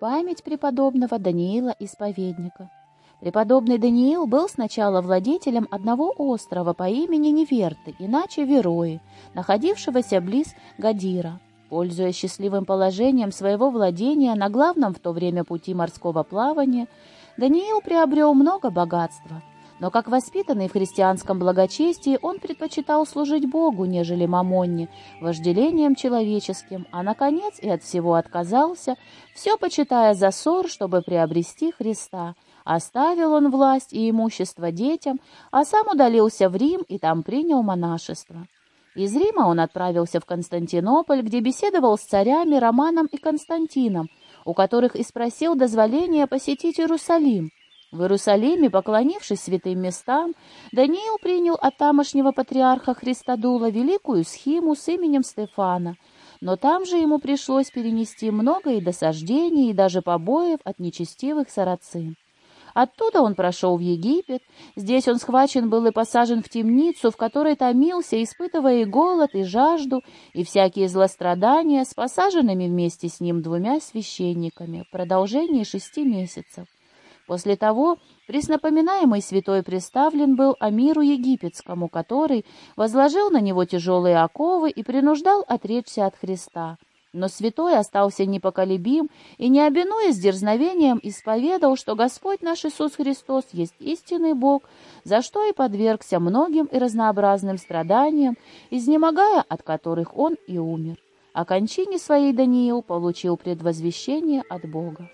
Память преподобного Даниила Исповедника. Преподобный Даниил был сначала владетелем одного острова по имени Неверты, иначе Верои, находившегося близ Гадира. Пользуясь счастливым положением своего владения на главном в то время пути морского плавания, Даниил приобрел много богатства. Но как воспитанный в христианском благочестии, он предпочитал служить Богу, нежели мамонне, вожделением человеческим, а, наконец, и от всего отказался, все почитая за ссор, чтобы приобрести Христа. Оставил он власть и имущество детям, а сам удалился в Рим и там принял монашество. Из Рима он отправился в Константинополь, где беседовал с царями Романом и Константином, у которых и спросил дозволения посетить Иерусалим. В Иерусалиме, поклонившись святым местам, Даниил принял от тамошнего патриарха Христодула великую схиму с именем Стефана, но там же ему пришлось перенести много и досаждений, и даже побоев от нечестивых сарацин. Оттуда он прошел в Египет. Здесь он схвачен был и посажен в темницу, в которой томился, испытывая и голод, и жажду, и всякие злострадания с посаженными вместе с ним двумя священниками в продолжении шести месяцев. После того преснопоминаемый святой представлен был Амиру Египетскому, который возложил на него тяжелые оковы и принуждал отречься от Христа. Но святой остался непоколебим и, не обинуясь дерзновением, исповедал, что Господь наш Иисус Христос есть истинный Бог, за что и подвергся многим и разнообразным страданиям, изнемогая от которых он и умер. О кончине своей Даниил получил предвозвещение от Бога.